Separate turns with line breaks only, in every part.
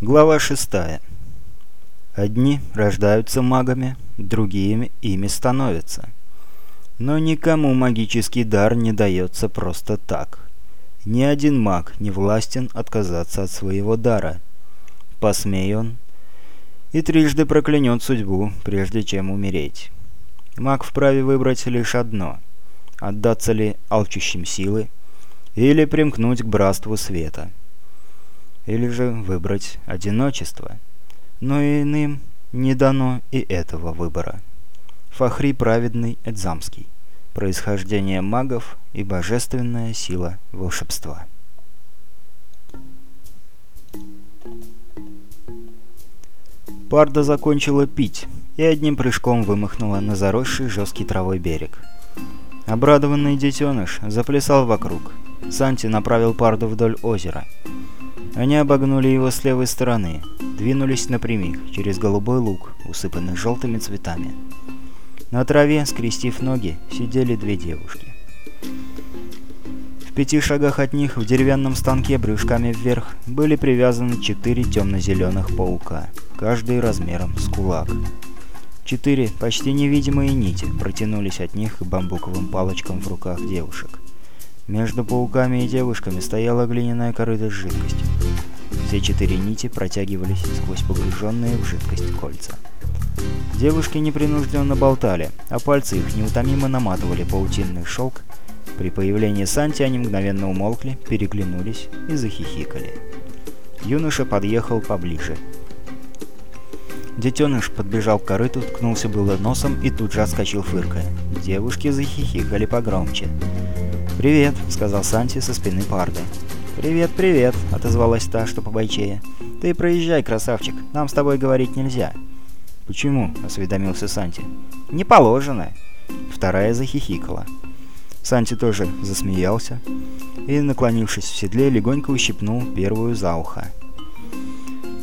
Глава шестая. Одни рождаются магами, другие ими становятся. Но никому магический дар не дается просто так. Ни один маг не властен отказаться от своего дара. Посмей он, и трижды проклянет судьбу, прежде чем умереть. Маг вправе выбрать лишь одно – отдаться ли алчущим силы или примкнуть к братству света – или же выбрать одиночество. Но иным не дано и этого выбора. Фахри праведный Эдзамский. Происхождение магов и божественная сила волшебства. Парда закончила пить и одним прыжком вымахнула на заросший жесткий травой берег. Обрадованный детеныш заплясал вокруг. Санти направил Парду вдоль озера. Они обогнули его с левой стороны, двинулись напрямик, через голубой луг, усыпанный желтыми цветами. На траве, скрестив ноги, сидели две девушки. В пяти шагах от них, в деревянном станке брюшками вверх, были привязаны четыре темно-зеленых паука, каждый размером с кулак. Четыре почти невидимые нити протянулись от них к бамбуковым палочкам в руках девушек. Между пауками и девушками стояла глиняная корыта с жидкостью. Все четыре нити протягивались сквозь погруженные в жидкость кольца. Девушки непринужденно болтали, а пальцы их неутомимо наматывали паутинный шелк. При появлении Санти они мгновенно умолкли, переглянулись и захихикали. Юноша подъехал поближе. Детеныш подбежал к корыту, ткнулся было носом и тут же отскочил фыркая. Девушки захихикали погромче. «Привет», — сказал Санти со спины парды. «Привет, привет», — отозвалась та, что побойчее. «Ты проезжай, красавчик, нам с тобой говорить нельзя». «Почему?» — осведомился Санти. «Не положено». Вторая захихикала. Санти тоже засмеялся и, наклонившись в седле, легонько ущипнул первую за ухо.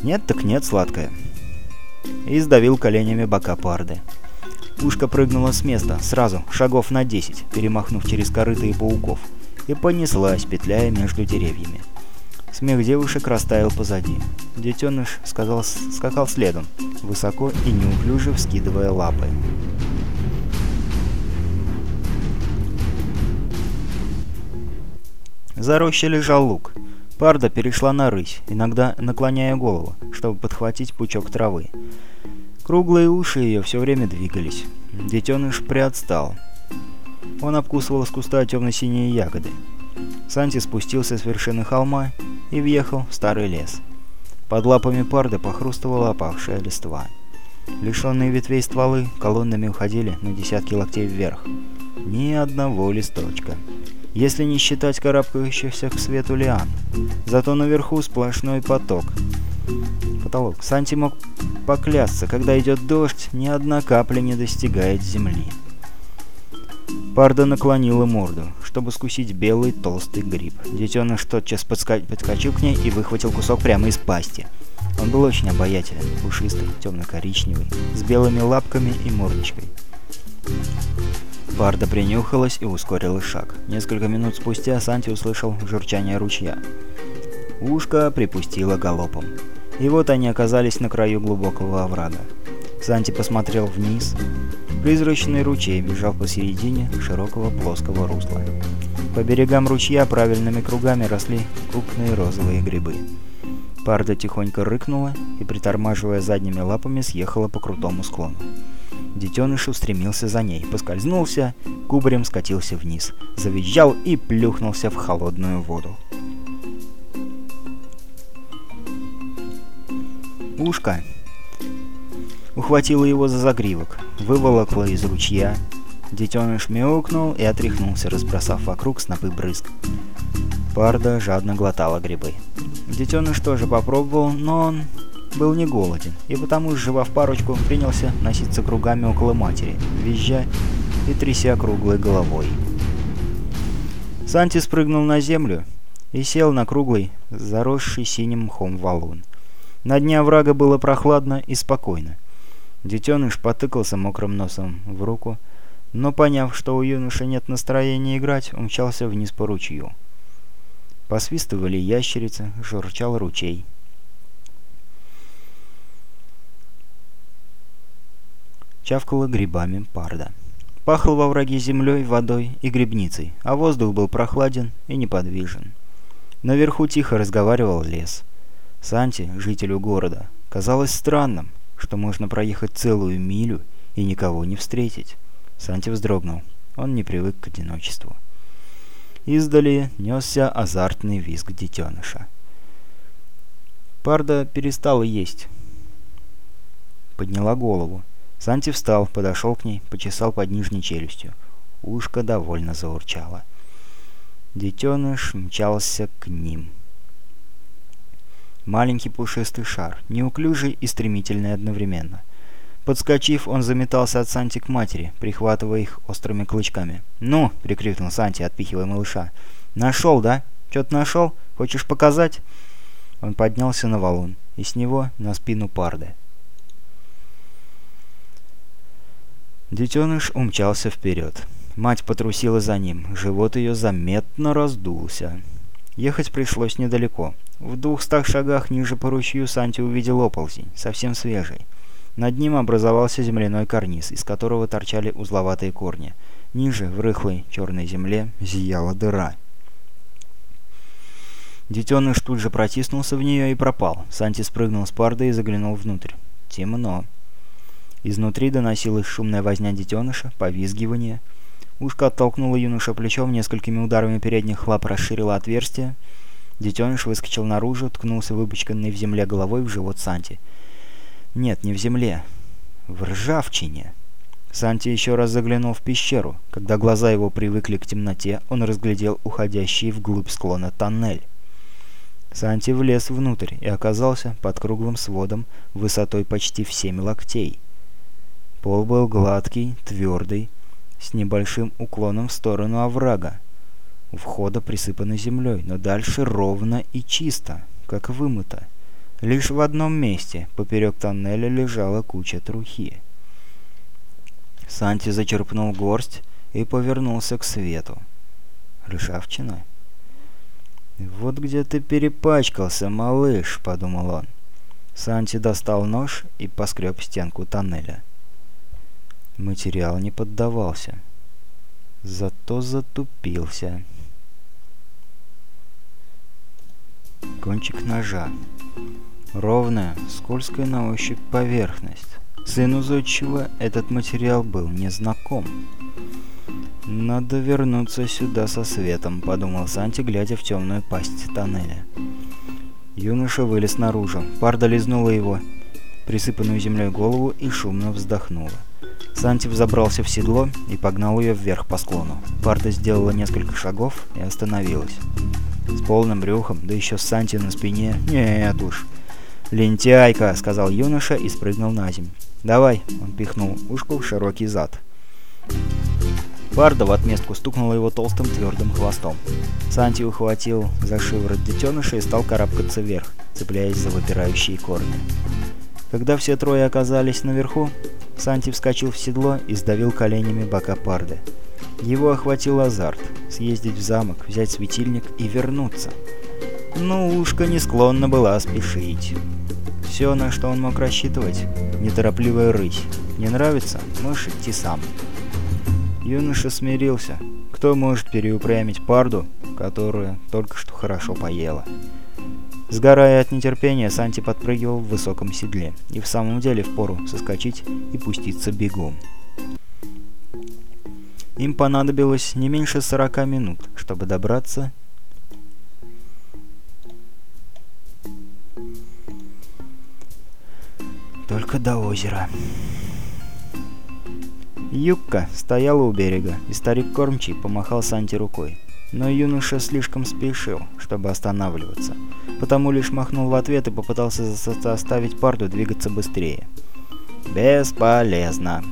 «Нет так нет, сладкая». И сдавил коленями бока парды. Пушка прыгнула с места, сразу, шагов на десять, перемахнув через корыто и пауков, и понеслась, петляя между деревьями. Смех девушек растаял позади. Детеныш сказал, скакал следом, высоко и неуклюже вскидывая лапы. За рощей лежал лук. Парда перешла на рысь, иногда наклоняя голову, чтобы подхватить пучок травы. Круглые уши ее все время двигались. Детеныш приотстал. Он обкусывал с куста темно-синие ягоды. Санти спустился с вершины холма и въехал в старый лес. Под лапами парды похрустывала опавшая листва. Лишенные ветвей стволы колоннами уходили на десятки локтей вверх. Ни одного листочка. Если не считать карабкающихся к свету лиан. Зато наверху сплошной поток потолок. Санти мог поклясться, когда идет дождь, ни одна капля не достигает земли. Парда наклонила морду, чтобы скусить белый толстый гриб. Детеныш тотчас подска... подскочил к ней и выхватил кусок прямо из пасти. Он был очень обаятелен, пушистый, темно-коричневый, с белыми лапками и мордочкой. Парда принюхалась и ускорила шаг. Несколько минут спустя Санти услышал журчание ручья. Ушко припустило галопом. И вот они оказались на краю глубокого оврага. Санти посмотрел вниз. Призрачный ручей бежал посередине широкого плоского русла. По берегам ручья правильными кругами росли крупные розовые грибы. Парда тихонько рыкнула и, притормаживая задними лапами, съехала по крутому склону. Детеныш устремился за ней, поскользнулся, кубарем скатился вниз, завизжал и плюхнулся в холодную воду. Ушка ухватила его за загривок, выволокла из ручья. Детеныш мяукнул и отряхнулся, разбросав вокруг снопы брызг. Парда жадно глотала грибы. Детеныш тоже попробовал, но он был не голоден, и потому, сживав парочку, принялся носиться кругами около матери, визжа и тряся круглой головой. Санти спрыгнул на землю и сел на круглый, заросший синим мхом валун. На дне оврага было прохладно и спокойно. Детеныш потыкался мокрым носом в руку, но, поняв, что у юноши нет настроения играть, умчался вниз по ручью. Посвистывали ящерицы, журчал ручей. Чавкала грибами парда. Пахло во враге землей, водой и грибницей, а воздух был прохладен и неподвижен. Наверху тихо разговаривал лес. Санти, жителю города, казалось странным, что можно проехать целую милю и никого не встретить. Санти вздрогнул. Он не привык к одиночеству. Издали несся азартный визг детеныша. Парда перестала есть. Подняла голову. Санти встал, подошел к ней, почесал под нижней челюстью. Ушко довольно заурчало. Детеныш мчался к ним. Маленький пушистый шар, неуклюжий и стремительный одновременно. Подскочив, он заметался от Санти к матери, прихватывая их острыми клычками. «Ну!» — прикрикнул Санти, отпихивая малыша. «Нашел, да? Что-то нашел? Хочешь показать?» Он поднялся на валун, и с него на спину парды. Детеныш умчался вперед. Мать потрусила за ним, живот ее заметно раздулся. Ехать пришлось недалеко. В двухстах шагах ниже по ручью Санти увидел оползень, совсем свежий. Над ним образовался земляной карниз, из которого торчали узловатые корни. Ниже, в рыхлой черной земле, зияла дыра. Детеныш тут же протиснулся в нее и пропал. Санти спрыгнул с парды и заглянул внутрь. Темно. Изнутри доносилась шумная возня детеныша, повизгивание. Ушко оттолкнуло юноша плечом, несколькими ударами передних лап расширило отверстие. Детеныш выскочил наружу, ткнулся выпачканной в земле головой в живот Санти. Нет, не в земле. В ржавчине. Санти еще раз заглянул в пещеру. Когда глаза его привыкли к темноте, он разглядел уходящий вглубь склона тоннель. Санти влез внутрь и оказался под круглым сводом высотой почти в семь локтей. Пол был гладкий, твердый, с небольшим уклоном в сторону оврага. У входа присыпано землей, но дальше ровно и чисто, как вымыто. Лишь в одном месте, поперек тоннеля, лежала куча трухи. Санти зачерпнул горсть и повернулся к свету. Ржавчина? «Вот где ты перепачкался, малыш», — подумал он. Санти достал нож и поскреб стенку тоннеля. Материал не поддавался. Зато затупился. Кончик ножа. Ровная, скользкая на ощупь поверхность. Сыну зодчего этот материал был незнаком. «Надо вернуться сюда со светом», — подумал Санти, глядя в темную пасть тоннеля. Юноша вылез наружу. Парда лизнула его, присыпанную землей голову, и шумно вздохнула. Санти взобрался в седло и погнал ее вверх по склону. Парта сделала несколько шагов и остановилась. С полным брюхом, да еще с Санти на спине. Нет уж. «Лентяйка!» — сказал юноша и спрыгнул на землю. «Давай!» — он пихнул ушку в широкий зад. Парда в отместку стукнула его толстым твердым хвостом. Санти ухватил за шиворот детеныша и стал карабкаться вверх, цепляясь за выпирающие корни. Когда все трое оказались наверху, Санти вскочил в седло и сдавил коленями бока парды. Его охватил азарт — съездить в замок, взять светильник и вернуться. Но ушка не склонна была спешить. Все, на что он мог рассчитывать — неторопливая рысь. Не нравится? Можешь идти сам. Юноша смирился. Кто может переупрямить парду, которая только что хорошо поела? Сгорая от нетерпения, Санти подпрыгивал в высоком седле. И в самом деле впору соскочить и пуститься бегом. Им понадобилось не меньше 40 минут, чтобы добраться только до озера. Юбка стояла у берега, и старик кормчий помахал Санти рукой. Но юноша слишком спешил, чтобы останавливаться потому лишь махнул в ответ и попытался заставить парду двигаться быстрее. Бесполезно.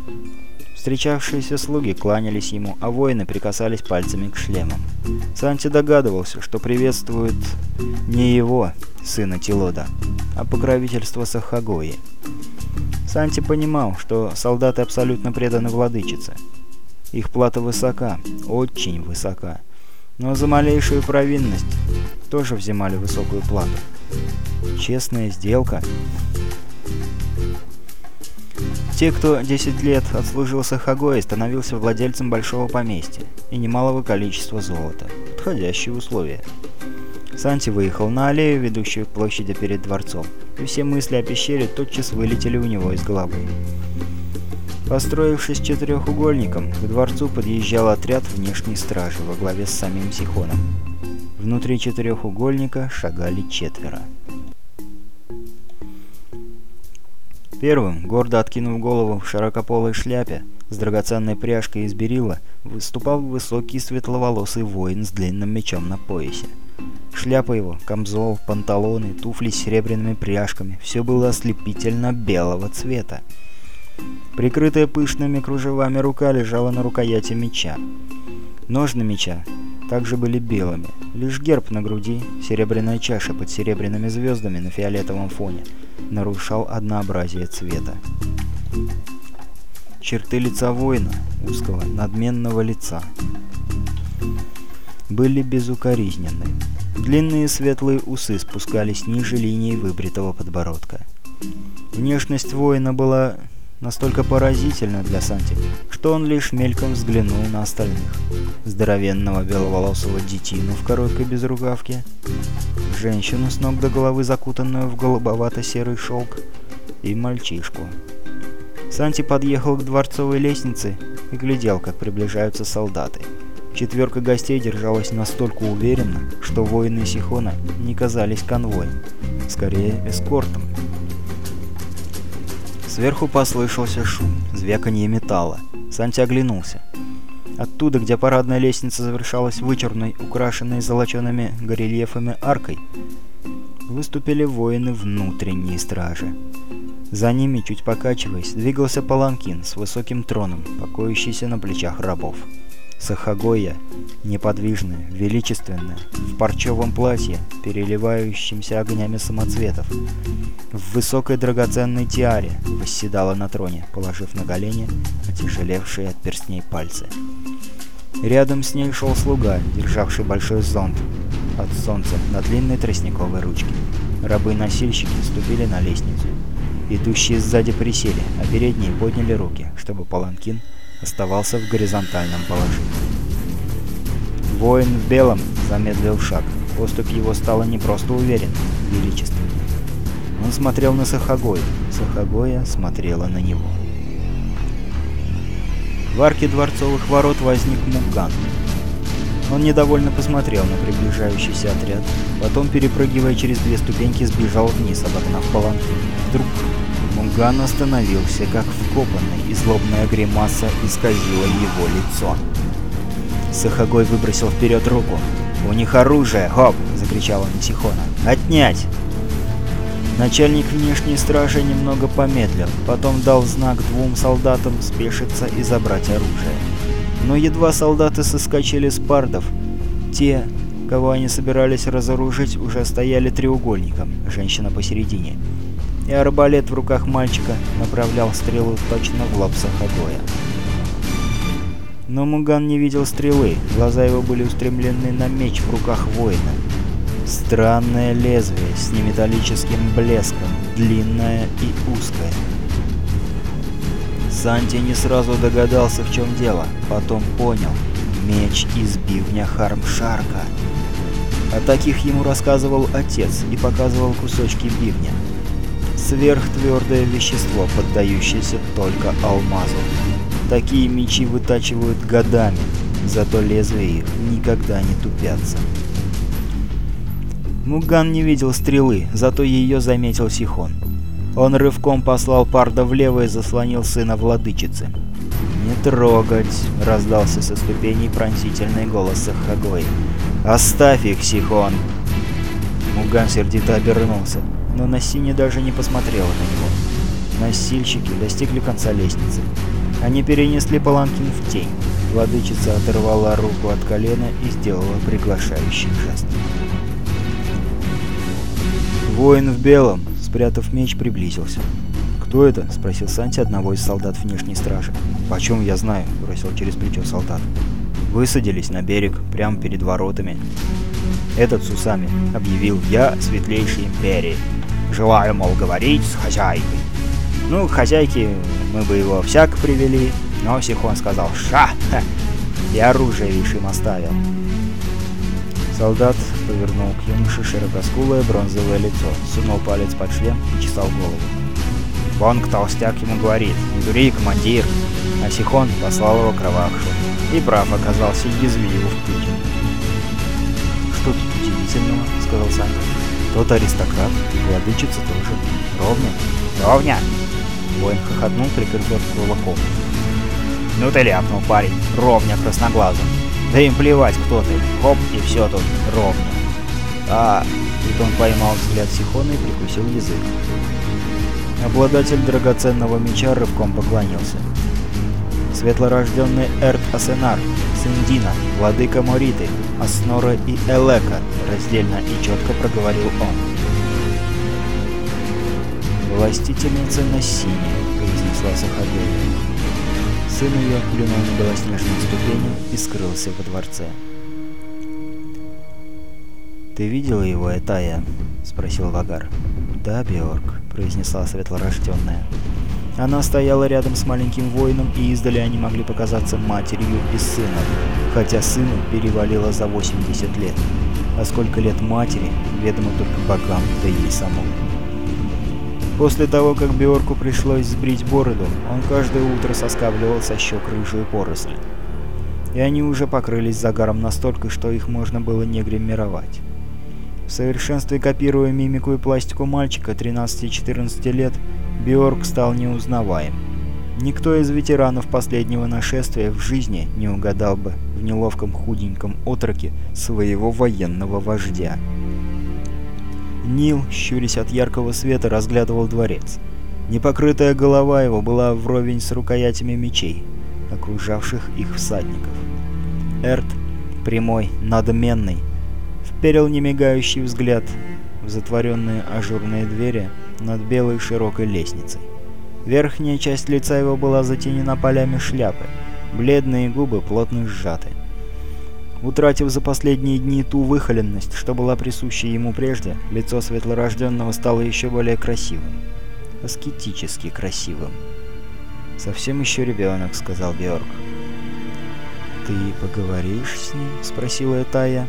Встречавшиеся слуги кланялись ему, а воины прикасались пальцами к шлемам. Санти догадывался, что приветствует не его, сына Тилода, а покровительство Сахагои. Санти понимал, что солдаты абсолютно преданы владычице. Их плата высока, очень высока. Но за малейшую провинность тоже взимали высокую плату. Честная сделка. Те, кто 10 лет отслужил Сахагой, становился владельцем большого поместья и немалого количества золота. Подходящие условия. Санти выехал на аллею, ведущую к площади перед дворцом, и все мысли о пещере тотчас вылетели у него из головы. Построившись четырехугольником, к дворцу подъезжал отряд внешней стражи во главе с самим Сихоном. Внутри четырехугольника шагали четверо. Первым, гордо откинув голову в широкополой шляпе, с драгоценной пряжкой из берила, выступал высокий светловолосый воин с длинным мечом на поясе. Шляпа его, камзол, панталоны, туфли с серебряными пряжками – все было ослепительно белого цвета. Прикрытая пышными кружевами рука лежала на рукояти меча. Ножны меча также были белыми. Лишь герб на груди, серебряная чаша под серебряными звездами на фиолетовом фоне, нарушал однообразие цвета. Черты лица воина, узкого, надменного лица, были безукоризненны. Длинные светлые усы спускались ниже линии выбритого подбородка. Внешность воина была настолько поразительно для Санти, что он лишь мельком взглянул на остальных. Здоровенного беловолосого детину в короткой безрукавке, женщину с ног до головы закутанную в голубовато-серый шелк и мальчишку. Санти подъехал к дворцовой лестнице и глядел, как приближаются солдаты. Четверка гостей держалась настолько уверенно, что воины Сихона не казались конвоем, скорее эскортом. Сверху послышался шум, звяканье металла. Санти оглянулся. Оттуда, где парадная лестница завершалась вычурной, украшенной золочеными горельефами аркой, выступили воины внутренней стражи. За ними, чуть покачиваясь, двигался паланкин с высоким троном, покоящийся на плечах рабов. Сахагоя, неподвижная, величественная, в парчевом платье, переливающимся огнями самоцветов, в высокой драгоценной тиаре восседала на троне, положив на колени отяжелевшие от перстней пальцы. Рядом с ней шел слуга, державший большой зонт от солнца на длинной тростниковой ручке. Рабы-носильщики ступили на лестницу. Идущие сзади присели, а передние подняли руки, чтобы паланкин оставался в горизонтальном положении. Воин в белом замедлил шаг. Поступь его стала не просто уверенной, величественной. Он смотрел на Сахагой. Сахагоя смотрела на него. В арке дворцовых ворот возник Муган. Он недовольно посмотрел на приближающийся отряд, потом, перепрыгивая через две ступеньки, сбежал вниз, обогнав паланкин. Вдруг Муган остановился, как вкопанный, и злобная гримаса исказила его лицо. Сахагой выбросил вперед руку. «У них оружие! Хоп!» — закричал он на Сихона. «Отнять!» Начальник внешней стражи немного помедлил, потом дал знак двум солдатам спешиться и забрать оружие. Но едва солдаты соскочили с пардов, те, кого они собирались разоружить, уже стояли треугольником, женщина посередине и арбалет в руках мальчика направлял стрелу точно в лоб Сахагоя. Но Муган не видел стрелы, глаза его были устремлены на меч в руках воина. Странное лезвие с неметаллическим блеском, длинное и узкое. Санти не сразу догадался, в чем дело, потом понял. Меч из бивня Хармшарка. О таких ему рассказывал отец и показывал кусочки бивня сверхтвердое вещество, поддающееся только алмазу. Такие мечи вытачивают годами, зато лезвия их никогда не тупятся. Муган не видел стрелы, зато ее заметил Сихон. Он рывком послал Парда влево и заслонил сына владычицы. «Не трогать!» — раздался со ступеней пронзительный голос Сахагой. «Оставь их, Сихон!» Муган сердито обернулся но Нассини даже не посмотрела на него. Носильщики достигли конца лестницы. Они перенесли паланкин в тень. Владычица оторвала руку от колена и сделала приглашающий жест. Воин в белом, спрятав меч, приблизился. «Кто это?» — спросил Санти одного из солдат внешней стражи. «Почем я знаю?» — бросил через плечо солдат. Высадились на берег, прямо перед воротами. Этот с усами объявил «Я светлейший империи». Желаю, мол, говорить с хозяйкой. Ну, хозяйки, мы бы его всяк привели, но Сихон сказал «Ша!» и оружие, видишь, им оставил. Солдат повернул к юноше широкоскулое бронзовое лицо, сунул палец под шлем и чесал голову. Бонг толстяк ему говорит, не дури, командир. А Сихон послал его кровавшу. И прав оказался язвив в путь. Что тут удивительного, сказал Саня. Тот аристократ, владычица тоже. Ровня? Ровня! Воин хохотнул, прикрыв рот кулаком. Ну ты ляпнул, парень, ровня красноглазым. Да им плевать, кто ты. Хоп, и все тут ровно. А, тут он поймал взгляд Сихона и прикусил язык. Обладатель драгоценного меча рывком поклонился. Светлорожденный Эрт Асенар, сын Дина, владыка Мориты, Аснора и Элека, раздельно и четко проговорил он. «Властительница на сине», — произнесла Сахагея. Сын ее плюнул на белоснежную ступень и скрылся во дворце. «Ты видела его, Этая?» — спросил Вагар. «Да, Беорг», — произнесла светлорожденная. Она стояла рядом с маленьким воином, и издали они могли показаться матерью и сыном, хотя сыну перевалило за 80 лет. А сколько лет матери, ведомо только богам, да ей самому. После того, как Биорку пришлось сбрить бороду, он каждое утро соскабливал со щек рыжую поросль. И они уже покрылись загаром настолько, что их можно было не гримировать. В совершенстве копируя мимику и пластику мальчика 13-14 лет, Биорк стал неузнаваем. Никто из ветеранов последнего нашествия в жизни не угадал бы в неловком худеньком отроке своего военного вождя. Нил, щурясь от яркого света, разглядывал дворец. Непокрытая голова его была вровень с рукоятями мечей, окружавших их всадников. Эрт, прямой, надменный, вперил немигающий взгляд в затворенные ажурные двери над белой широкой лестницей. Верхняя часть лица его была затенена полями шляпы, бледные губы плотно сжаты. Утратив за последние дни ту выхоленность, что была присуща ему прежде, лицо светлорожденного стало еще более красивым. Аскетически красивым. «Совсем еще ребенок», — сказал Георг. «Ты поговоришь с ним?» — спросила Этая.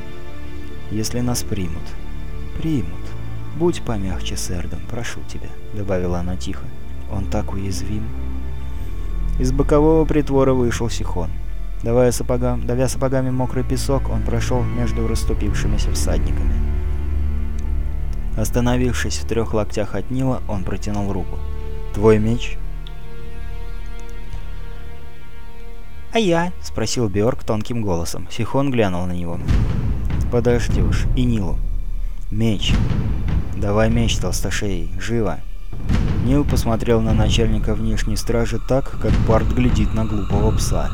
«Если нас примут». «Примут. Будь помягче с Эрдом, прошу тебя», — добавила она тихо. «Он так уязвим». Из бокового притвора вышел Сихон. Давая сапогам, давя сапогами мокрый песок, он прошел между расступившимися всадниками. Остановившись в трех локтях от Нила, он протянул руку. «Твой меч?» «А я?» — спросил Бjорк тонким голосом. Сихон глянул на него. «Подождешь. И Нилу». «Меч. Давай меч, толстошей. Живо!» Нил посмотрел на начальника внешней стражи так, как Парт глядит на глупого пса.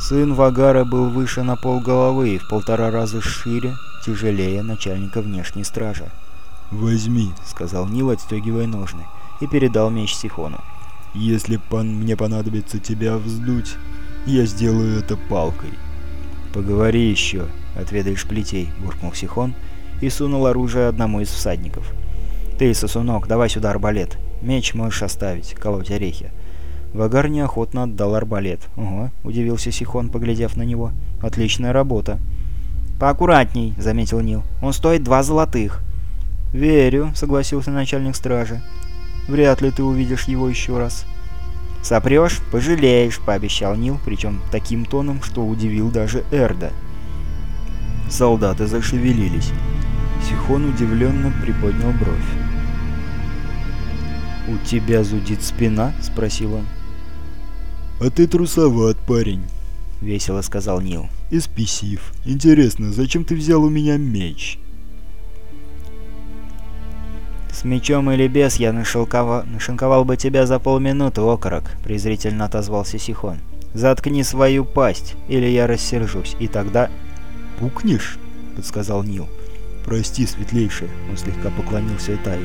Сын Вагара был выше на полголовы и в полтора раза шире, тяжелее начальника внешней стражи.
«Возьми», —
сказал Нил, отстегивая ножны, и передал меч Сихону.
«Если пан мне понадобится тебя вздуть, я сделаю это палкой».
«Поговори еще, отведаешь плетей», — буркнул Сихон и сунул оружие одному из всадников. «Ты, сосунок, давай сюда арбалет. Меч можешь оставить, колоть орехи. Вагар неохотно отдал арбалет. «Ого», — удивился Сихон, поглядев на него. «Отличная работа». «Поаккуратней», — заметил Нил. «Он стоит два золотых». «Верю», — согласился начальник стражи. «Вряд ли ты увидишь его еще раз». «Сопрешь — пожалеешь», — пообещал Нил, причем таким тоном, что удивил даже Эрда. Солдаты зашевелились. Сихон удивленно приподнял бровь. «У тебя зудит спина?» — спросил он.
«А ты трусоват, парень», —
весело сказал Нил.
«И спесив. Интересно, зачем ты взял у меня меч?»
«С мечом или без я нашелкова... нашинковал бы тебя за полминуты, окорок», — презрительно отозвался Сихон. «Заткни свою пасть, или я рассержусь, и тогда...»
«Пукнешь?» — подсказал Нил. «Прости, светлейший», — он слегка поклонился Итае.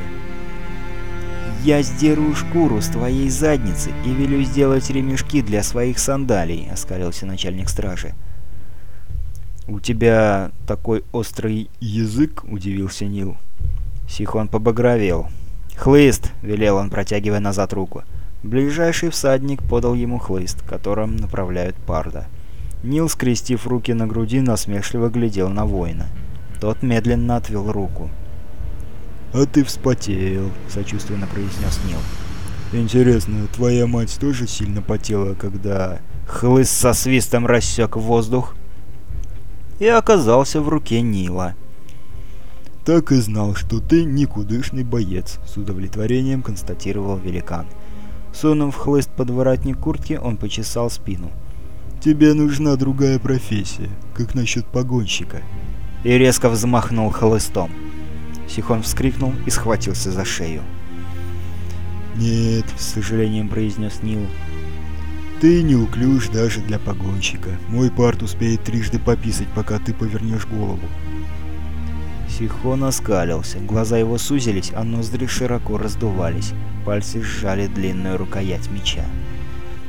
«Я сдеру шкуру с твоей задницы и велю сделать ремешки для своих сандалий», — оскалился начальник стражи. «У тебя такой острый язык?» — удивился Нил. Сихон побагровел. «Хлыст!» — велел он, протягивая назад руку. Ближайший всадник подал ему хлыст, которым направляют парда. Нил, скрестив руки на груди, насмешливо глядел на воина. Тот медленно отвел руку.
«А ты вспотел», — сочувственно произнес Нил. «Интересно, твоя мать тоже сильно потела, когда...»
Хлыст со свистом рассек воздух и оказался в руке Нила.
«Так и знал, что ты никудышный боец», — с удовлетворением констатировал великан.
Сунув хлыст под воротник куртки, он почесал спину.
«Тебе нужна другая профессия, как насчет погонщика».
И резко взмахнул хлыстом. Сихон вскрикнул и схватился за шею.
«Нет», — с сожалением произнес Нил. «Ты неуклюж даже для погонщика. Мой парт успеет трижды пописать, пока ты повернешь голову».
Сихон оскалился, глаза его сузились, а ноздри широко раздувались, пальцы сжали длинную рукоять меча.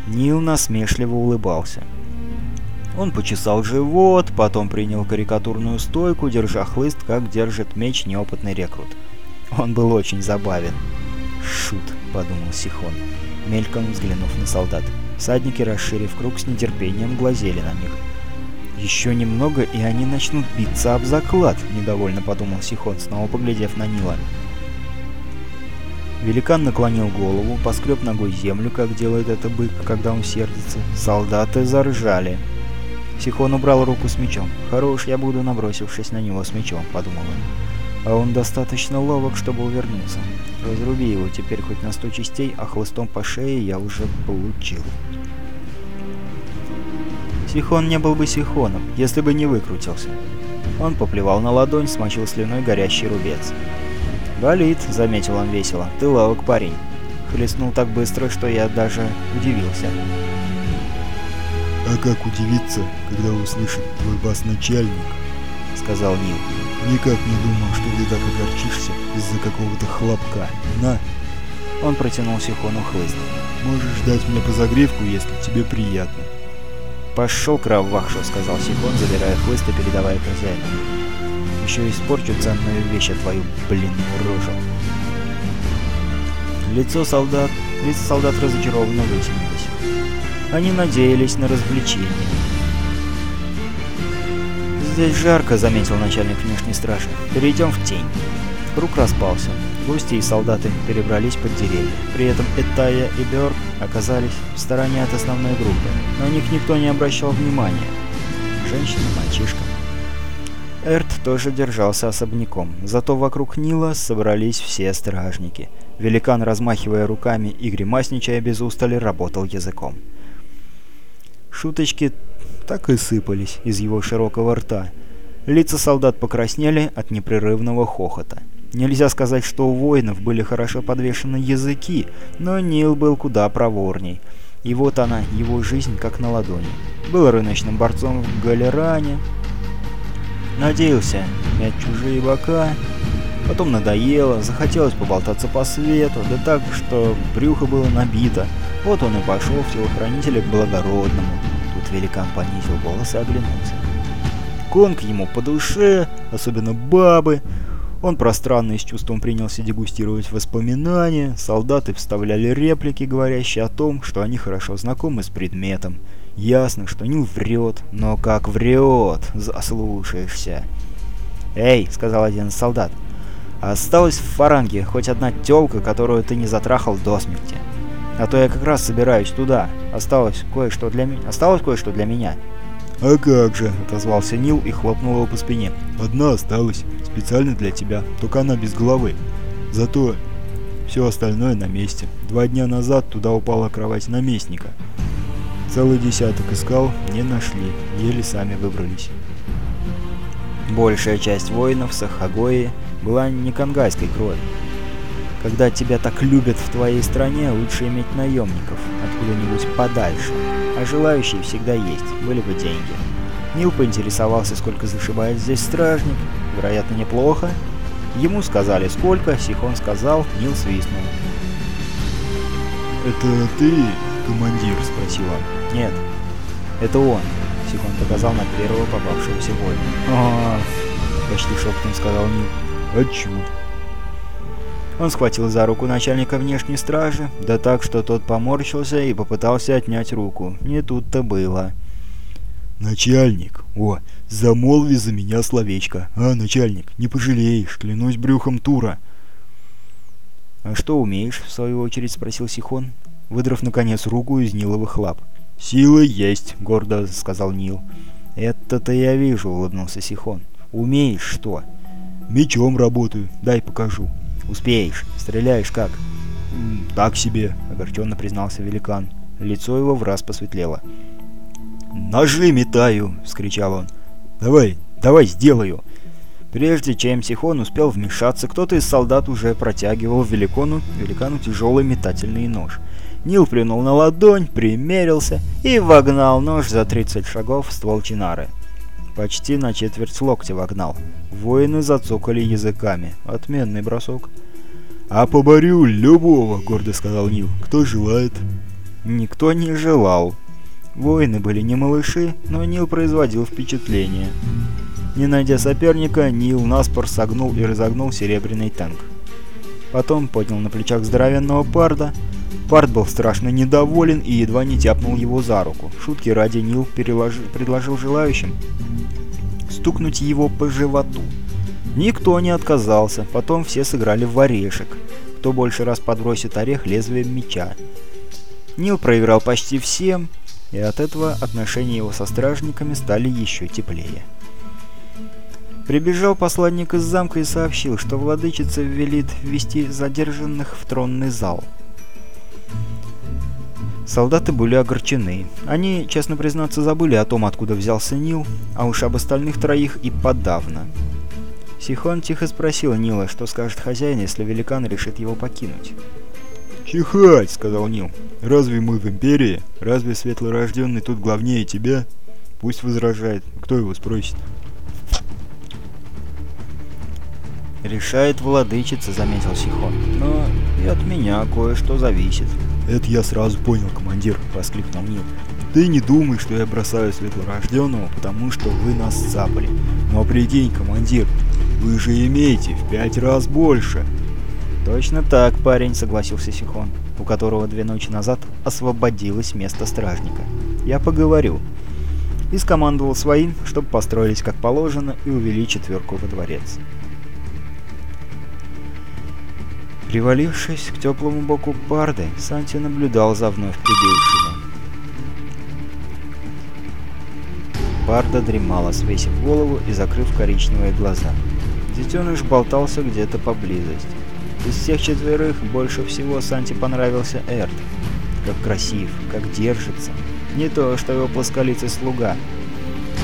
Нил насмешливо улыбался. Он почесал живот, потом принял карикатурную стойку, держа хлыст, как держит меч неопытный рекрут. Он был очень забавен. «Шут», — подумал Сихон, мельком взглянув на солдат. Всадники, расширив круг, с нетерпением глазели на них. «Еще немного, и они начнут биться об заклад», — недовольно подумал Сихон, снова поглядев на Нила. Великан наклонил голову, поскреб ногой землю, как делает это бык, когда он сердится. Солдаты заржали. Сихон убрал руку с мечом. «Хорош я буду, набросившись на него с мечом», — подумал он. «А он достаточно ловок, чтобы увернуться. Разруби его теперь хоть на сто частей, а хлыстом по шее я уже получил». Сихон не был бы Сихоном, если бы не выкрутился. Он поплевал на ладонь, смочил слюной горящий рубец. «Болит», — заметил он весело. «Ты ловок парень». Хлестнул так быстро, что я даже удивился.
«А как удивиться, когда услышит твой бас-начальник?»
— сказал Нил.
«Никак не думал, что ты так огорчишься из-за какого-то хлопка. На!»
Он протянул Сихону хлыст.
«Можешь дать мне по загревку, если тебе приятно».
«Пошел к Раввахшу», — сказал Сихон, забирая хлыст и передавая хозяину. «Еще испорчу ценную вещь, а твою блинную рожу». Лицо солдат... Лицо солдат разочарованно вытянулось. Они надеялись на развлечение. «Здесь жарко», — заметил начальник внешней стражи. «Перейдем в тень». Круг распался. Гости и солдаты перебрались под деревья. При этом Этая и Бёрк оказались в стороне от основной группы. На них никто не обращал внимания. Женщина, мальчишка. Эрт тоже держался особняком. Зато вокруг Нила собрались все стражники. Великан, размахивая руками и гримасничая без устали, работал языком. Шуточки так и сыпались из его широкого рта. Лица солдат покраснели от непрерывного хохота. Нельзя сказать, что у воинов были хорошо подвешены языки, но Нил был куда проворней. И вот она, его жизнь как на ладони. Был рыночным борцом в Галеране. Надеялся мять чужие бока. Потом надоело, захотелось поболтаться по свету, да так, что брюхо было набито. Вот он и пошел в телохранителя к благородному. Тут великан понизил голос и оглянулся. Конг ему по душе, особенно бабы. Он пространно и с чувством принялся дегустировать воспоминания, солдаты вставляли реплики, говорящие о том, что они хорошо знакомы с предметом. Ясно, что не врет, но как врет, заслушаешься. «Эй!» — сказал один из солдат. «Осталась в фаранге хоть одна тёлка, которую ты не затрахал до смерти. А то я как раз собираюсь туда. Осталось кое-что для меня. Осталось кое-что для меня».
«А как же!» — отозвался Нил и хлопнул его по спине. «Одна осталась, специально для тебя, только она без головы. Зато все остальное на месте. Два дня назад туда упала кровать наместника. Целый десяток искал, не нашли, еле сами выбрались».
Большая часть воинов Сахагои была не конгайской крови. Когда тебя так любят в твоей стране, лучше иметь наемников откуда-нибудь подальше. А желающие всегда есть, были бы деньги. Нил поинтересовался, сколько зашибает здесь стражник. Вероятно, неплохо. Ему сказали, сколько, Сихон сказал, Нил свистнул.
«Это ты, командир?» — спросил он.
«Нет, это он», — Сихон показал на первого попавшегося воина.
а
почти шепотом сказал Нил.
«А чё?»
Он схватил за руку начальника внешней стражи, да так, что тот поморщился и попытался отнять руку. Не тут-то было.
«Начальник! О, замолви за меня словечко! А, начальник, не пожалеешь, клянусь брюхом Тура!»
«А что умеешь?» — в свою очередь спросил Сихон, выдрав, наконец, руку из Ниловых лап.
«Сила есть», — гордо
сказал Нил. «Это-то я вижу», — улыбнулся Сихон. «Умеешь что?»
«Мечом работаю. Дай покажу».
«Успеешь. Стреляешь как?»
«Так себе», —
огорченно признался великан. Лицо его в раз посветлело.
«Ножи метаю!» — вскричал он.
«Давай, давай, сделаю!» Прежде чем Сихон успел вмешаться, кто-то из солдат уже протягивал великану, великану тяжелый метательный нож. Нил плюнул на ладонь, примерился и вогнал нож за 30 шагов в ствол Чинары. Почти на четверть локтя вогнал. Воины зацокали языками. Отменный бросок.
«А поборю любого», — гордо сказал Нил. «Кто желает?»
Никто не желал. Воины были не малыши, но Нил производил впечатление. Не найдя соперника, Нил наспор согнул и разогнул серебряный танк. Потом поднял на плечах здоровенного парда. Пард был страшно недоволен и едва не тяпнул его за руку. Шутки ради Нил переложи... предложил желающим стукнуть его по животу. Никто не отказался, потом все сыграли в орешек. Кто больше раз подбросит орех лезвием меча. Нил проиграл почти всем, и от этого отношения его со стражниками стали еще теплее. Прибежал посланник из замка и сообщил, что владычица велит ввести задержанных в тронный зал. Солдаты были огорчены. Они, честно признаться, забыли о том, откуда взялся Нил, а уж об остальных троих и подавно. Сихон тихо спросил Нила, что скажет хозяин, если великан решит его покинуть.
«Чихать!» — сказал Нил. «Разве мы в Империи? Разве светлорожденный тут главнее тебя? Пусть возражает. Кто его спросит?»
«Решает владычица», — заметил Сихон. «Но и от меня кое-что зависит».
«Это я сразу понял, командир», — воскликнул Нил. «Ты не думай, что я бросаю светлорожденного, потому что вы нас цапали. Но прикинь, командир, вы же имеете в пять раз больше».
«Точно так, парень», — согласился Сихон, у которого две ночи назад освободилось место стражника. «Я поговорю». И скомандовал своим, чтобы построились как положено и увели четверку во дворец. Привалившись к теплому боку парды, Санти наблюдал за вновь прибывшими. Парда дремала, свесив голову и закрыв коричневые глаза. Детеныш болтался где-то поблизости. Из всех четверых больше всего Санти понравился Эрт. Как красив, как держится. Не то, что его плосколицый слуга.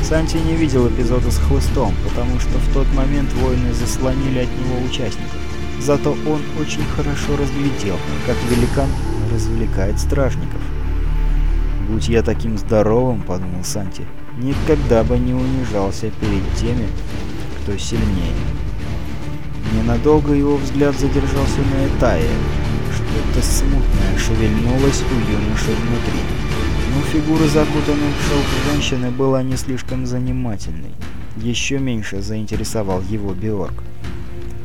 Санти не видел эпизода с хлыстом, потому что в тот момент воины заслонили от него участников. Зато он очень хорошо разглядел, как великан развлекает стражников. «Будь я таким здоровым», — подумал Санти, — «никогда бы не унижался перед теми, кто сильнее». Ненадолго его взгляд задержался на Этае. Что-то смутное шевельнулось у юноши внутри. Но фигура закутанной в шелк женщины была не слишком занимательной. Еще меньше заинтересовал его Биорг.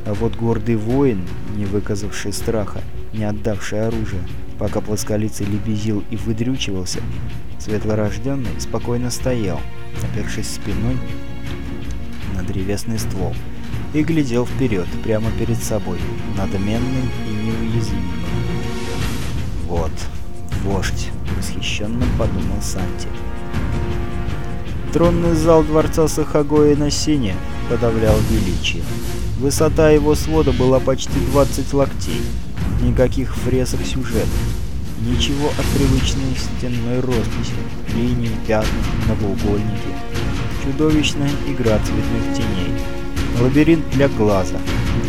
А вот гордый воин, не выказавший страха, не отдавший оружие, пока плосколицый лебезил и выдрючивался, светлорожденный спокойно стоял, опершись спиной на древесный ствол, и глядел вперед, прямо перед собой, надменный и неуязвимый. «Вот, вождь!» — восхищенно подумал Санти. Тронный зал дворца Сахагои на Сине подавлял величие. Высота его свода была почти 20 локтей. Никаких фресок сюжета. Ничего от привычной стенной росписи. Линии, пятна, многоугольники. Чудовищная игра цветных теней. Лабиринт для глаза.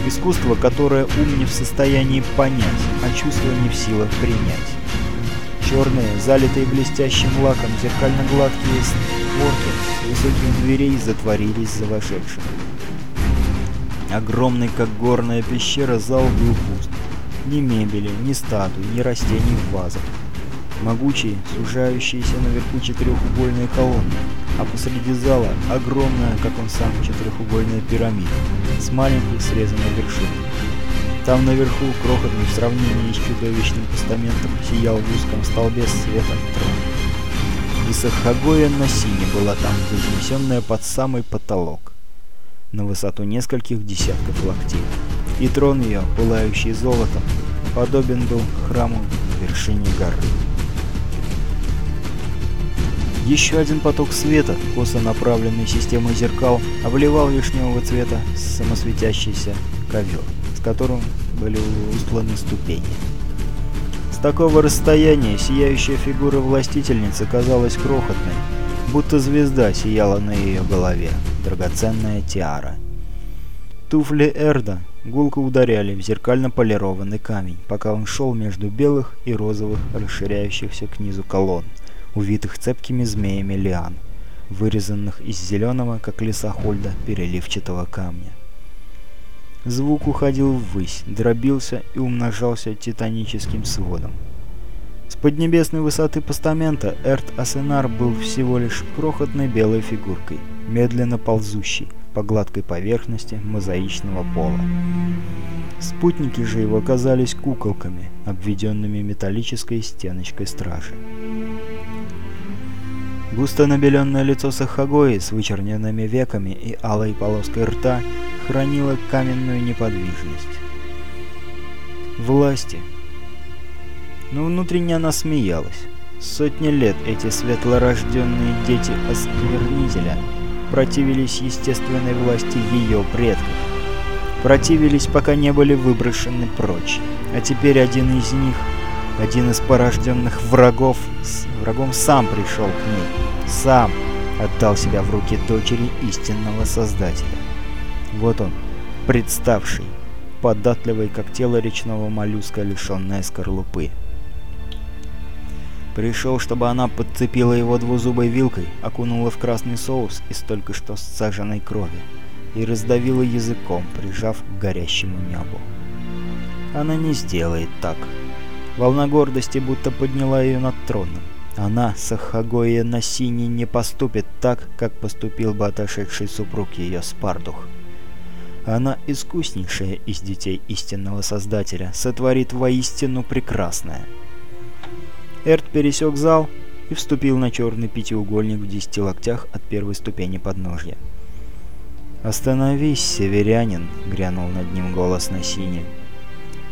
Искусство, которое ум не в состоянии понять, а чувство не в силах принять. Черные, залитые блестящим лаком, зеркально-гладкие створки высоких дверей затворились за вошедшим. Огромный, как горная пещера, зал был пуст. Ни мебели, ни статуй, ни растений в вазах. Могучие, сужающиеся наверху четырехугольные колонны, а посреди зала огромная, как он сам, четырехугольная пирамида с маленькой срезанной вершиной. Там наверху, крохотный в сравнении с чудовищным постаментом, сиял в узком столбе света трон. И Сахагоя на сине была там вознесенная под самый потолок, на высоту нескольких десятков локтей. И трон ее, пылающий золотом, подобен был храму вершине горы. Еще один поток света, косо направленный системой зеркал, обливал вишневого цвета самосветящийся ковер, с которым были устланы ступени. С такого расстояния сияющая фигура властительницы казалась крохотной, будто звезда сияла на ее голове, драгоценная тиара. Туфли Эрда гулко ударяли в зеркально полированный камень, пока он шел между белых и розовых расширяющихся к низу колонн, увитых цепкими змеями лиан, вырезанных из зеленого, как леса Хольда, переливчатого камня. Звук уходил ввысь, дробился и умножался титаническим сводом. С поднебесной высоты постамента Эрт Асенар был всего лишь крохотной белой фигуркой, медленно ползущей по гладкой поверхности мозаичного пола. Спутники же его казались куколками, обведенными металлической стеночкой стражи. Густо набеленное лицо Сахагои с вычерненными веками и алой полоской рта хранило каменную неподвижность. Власти. Но внутренне она смеялась. Сотни лет эти светлорожденные дети Осквернителя противились естественной власти ее предков. Противились, пока не были выброшены прочь. А теперь один из них, один из порожденных врагов, с врагом сам пришел к ней сам отдал себя в руки дочери истинного Создателя. Вот он, представший, податливый, как тело речного моллюска, лишенное скорлупы. Пришел, чтобы она подцепила его двузубой вилкой, окунула в красный соус из только что сцаженной крови и раздавила языком, прижав к горящему небу. Она не сделает так. Волна гордости будто подняла ее над троном. Она, Сахагоя Насини, не поступит так, как поступил бы отошедший супруг ее Спардух. Она, искуснейшая из детей истинного Создателя, сотворит воистину прекрасное. Эрт пересек зал и вступил на черный пятиугольник в десяти локтях от первой ступени подножья. «Остановись, северянин!» — грянул над ним голос на сине.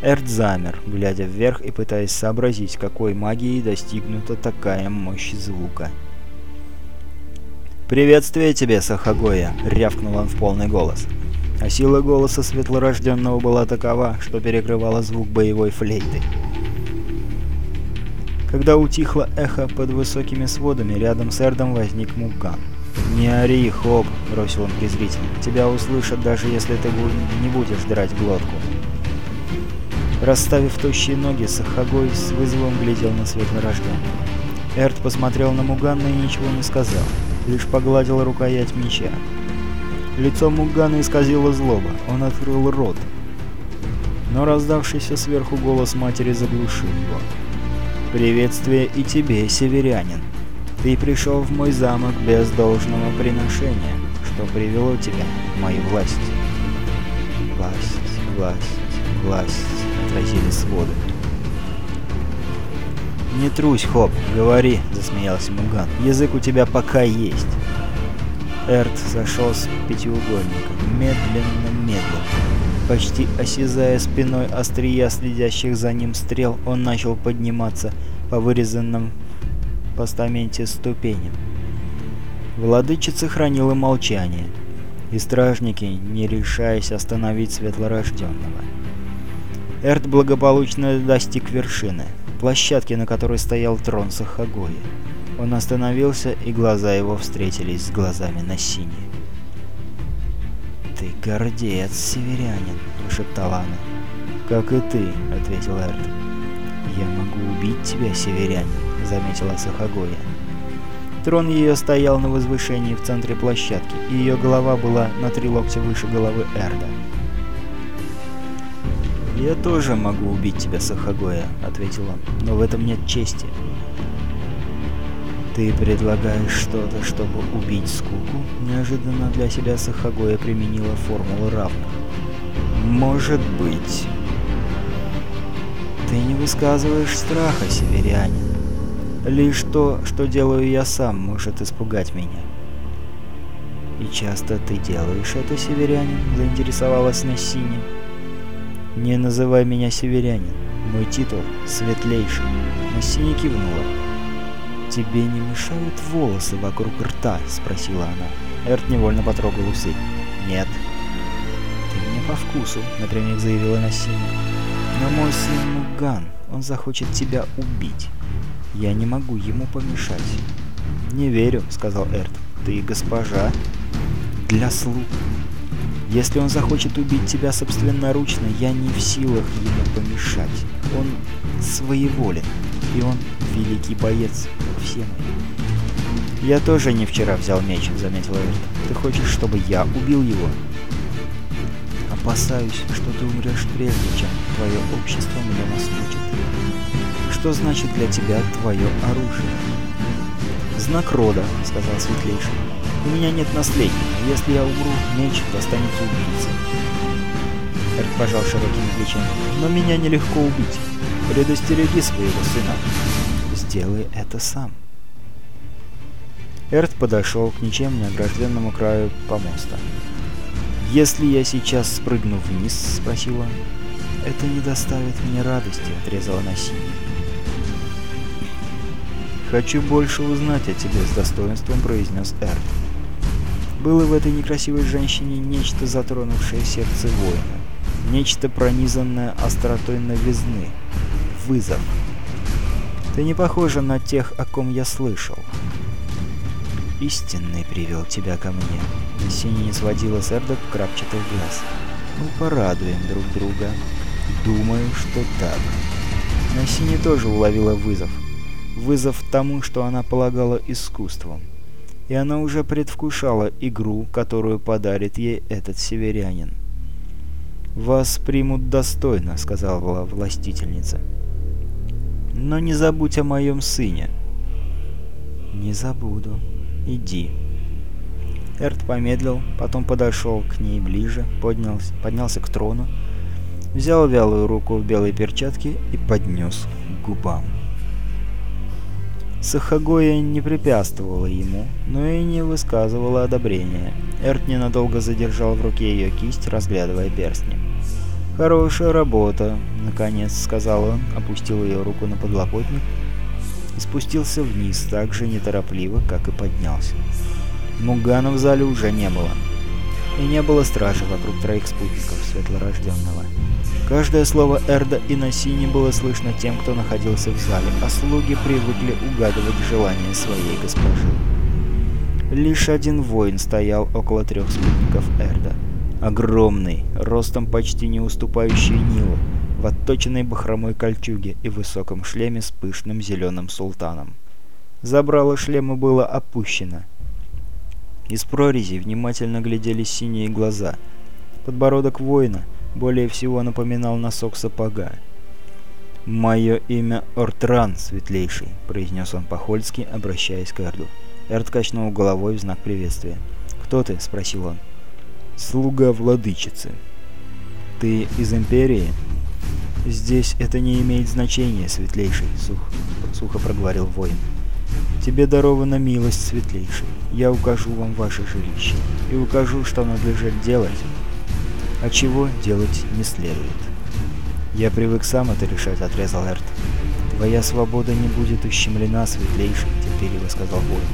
Эрт замер, глядя вверх и пытаясь сообразить, какой магией достигнута такая мощь звука. «Приветствие тебе, Сахагоя!» — рявкнул он в полный голос. А сила голоса светлорожденного была такова, что перекрывала звук боевой флейты. Когда утихло эхо под высокими сводами, рядом с Эрдом возник Мукан. «Не ори, Хоп!» — бросил он презрительно. «Тебя услышат, даже если ты не будешь драть глотку». Расставив тощие ноги, Сахагой с вызовом глядел на светлорожденного. Эрт посмотрел на Муганна и ничего не сказал, лишь погладил рукоять меча. Лицо Мугана исказило злоба, он открыл рот. Но раздавшийся сверху голос матери заглушил его. «Приветствие и тебе, северянин. Ты пришел в мой замок без должного приношения, что привело тебя в мою власть». «Власть, власть, власть» отразили своды. «Не трусь, Хоп, говори», — засмеялся Муган. «Язык у тебя пока есть». Эрт зашел с пятиугольника, медленно-медленно. Почти осязая спиной острия следящих за ним стрел, он начал подниматься по вырезанным постаменте ступеням. Владычица хранила молчание, и стражники, не решаясь остановить светлорожденного. Эрт благополучно достиг вершины, площадки, на которой стоял трон Сахагоя. Он остановился, и глаза его встретились с глазами на сине. «Ты гордец, северянин», — прошептала она. «Как и ты», — ответил Эрт. «Я могу убить тебя, северянин», — заметила Сахагоя. Трон ее стоял на возвышении в центре площадки, и ее голова была на три локтя выше головы Эрда. «Я тоже могу убить тебя, Сахагоя», — ответил он, — «но в этом нет чести». «Ты предлагаешь что-то, чтобы убить скуку?» Неожиданно для себя Сахагоя применила формулу равных. «Может быть». Ты не высказываешь страха, северянин. Лишь то, что делаю я сам, может испугать меня. «И часто ты делаешь это, северянин?» — заинтересовалась Нассини. «Не называй меня северянин. Мой титул — светлейший». Нассини кивнула. «Тебе не мешают волосы вокруг рта?» — спросила она. Эрт невольно потрогал усы. «Нет». «Ты мне по вкусу», — напрямик заявила Нассини. «Но мой сын Муган, он захочет тебя убить. Я не могу ему помешать». «Не верю», — сказал Эрт. «Ты госпожа» для слуг. Если он захочет убить тебя собственноручно, я не в силах ему помешать. Он своеволен, и он великий боец, как все мы. «Я тоже не вчера взял меч», — заметил Эрт. «Ты хочешь, чтобы я убил его?» «Опасаюсь, что ты умрешь прежде, чем твое общество мне наскучит. Что значит для тебя твое оружие?» «Знак рода», — сказал Светлейший. У меня нет наследника. Если я умру, меч достанется убийце. Эрк пожал широкими плечами. Но меня нелегко убить. Предостереги своего сына. Сделай это сам. Эрт подошел к ничем не огражденному краю помоста. «Если я сейчас спрыгну вниз?» — спросил он. «Это не доставит мне радости», — отрезала Насини. «Хочу больше узнать о тебе с достоинством», — произнес Эрт. Было в этой некрасивой женщине нечто затронувшее сердце воина. Нечто пронизанное остротой новизны. Вызов. Ты не похожа на тех, о ком я слышал. Истинный привел тебя ко мне. Синий сводила с Эрда крапчатых глаз. Ну, порадуем друг друга. Думаю, что так. Насини тоже уловила вызов. Вызов тому, что она полагала искусством и она уже предвкушала игру, которую подарит ей этот северянин. «Вас примут достойно», — сказала властительница. «Но не забудь о моем сыне». «Не забуду. Иди». Эрт помедлил, потом подошел к ней ближе, поднялся, поднялся к трону, взял вялую руку в белой перчатке и поднес к губам. Сахагоя не препятствовала ему, но и не высказывала одобрения. Эрт ненадолго задержал в руке ее кисть, разглядывая перстни. «Хорошая работа», — наконец сказал он, опустил ее руку на подлокотник и спустился вниз так же неторопливо, как и поднялся. Мугана в зале уже не было. И не было стражи вокруг троих спутников светлорожденного. Каждое слово Эрда и Насини было слышно тем, кто находился в зале, а слуги привыкли угадывать желания своей госпожи. Лишь один воин стоял около трех спутников Эрда. Огромный, ростом почти не уступающий Нилу, в отточенной бахромой кольчуге и высоком шлеме с пышным зеленым султаном. Забрало шлема было опущено. Из прорези внимательно глядели синие глаза. Подбородок воина — более всего напоминал носок сапога. «Мое имя Ортран, светлейший», — произнес он по-хольски, обращаясь к Эрду. Эрд качнул головой в знак приветствия. «Кто ты?» — спросил он. «Слуга владычицы». «Ты из Империи?» «Здесь это не имеет значения, светлейший», — сух, сухо проговорил воин. «Тебе дарована милость, светлейший. Я укажу вам ваше жилище и укажу, что надлежит делать, а чего делать не следует. «Я привык сам это решать», — отрезал Эрт. «Твоя свобода не будет ущемлена, светлейший», — терпеливо сказал воин.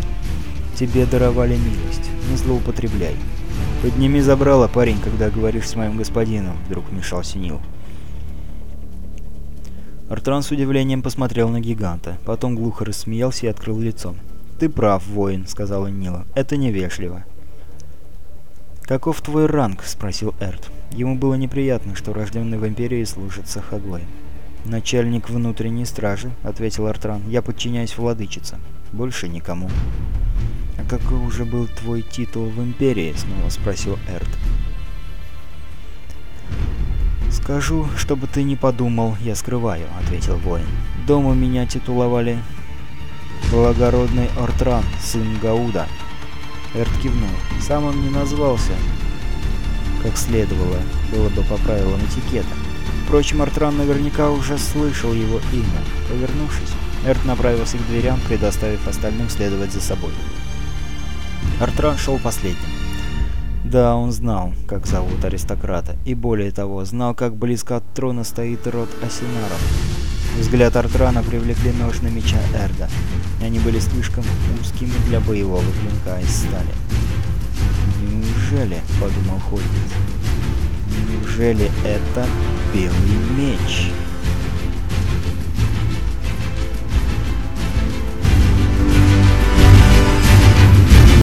«Тебе даровали милость, не злоупотребляй». «Подними забрало, парень, когда говоришь с моим господином», — вдруг вмешался Нил. Артран с удивлением посмотрел на гиганта, потом глухо рассмеялся и открыл лицо. «Ты прав, воин», — сказала Нила. «Это невежливо». «Каков твой ранг?» — спросил Эрт. Ему было неприятно, что рожденный в Империи служит Сахагой. «Начальник внутренней стражи», — ответил Артран. «Я подчиняюсь владычице. Больше никому». «А какой уже был твой титул в Империи?» — снова спросил Эрт. «Скажу, чтобы ты не подумал, я скрываю», — ответил воин. «Дома меня титуловали благородный Ортран, сын Гауда». Эрт кивнул. Сам он не назвался, как следовало, было бы по правилам этикета. Впрочем, Артран наверняка уже слышал его имя. Повернувшись, Эрт направился к дверям, предоставив остальным следовать за собой. Артран шел последним. Да, он знал, как зовут аристократа, и более того, знал, как близко от трона стоит род Асинаров. Взгляд Артрана привлекли ножны меча Эрда, они были слишком узкими для боевого клинка из стали. «Неужели?» — подумал Хольгин. «Неужели это белый меч?»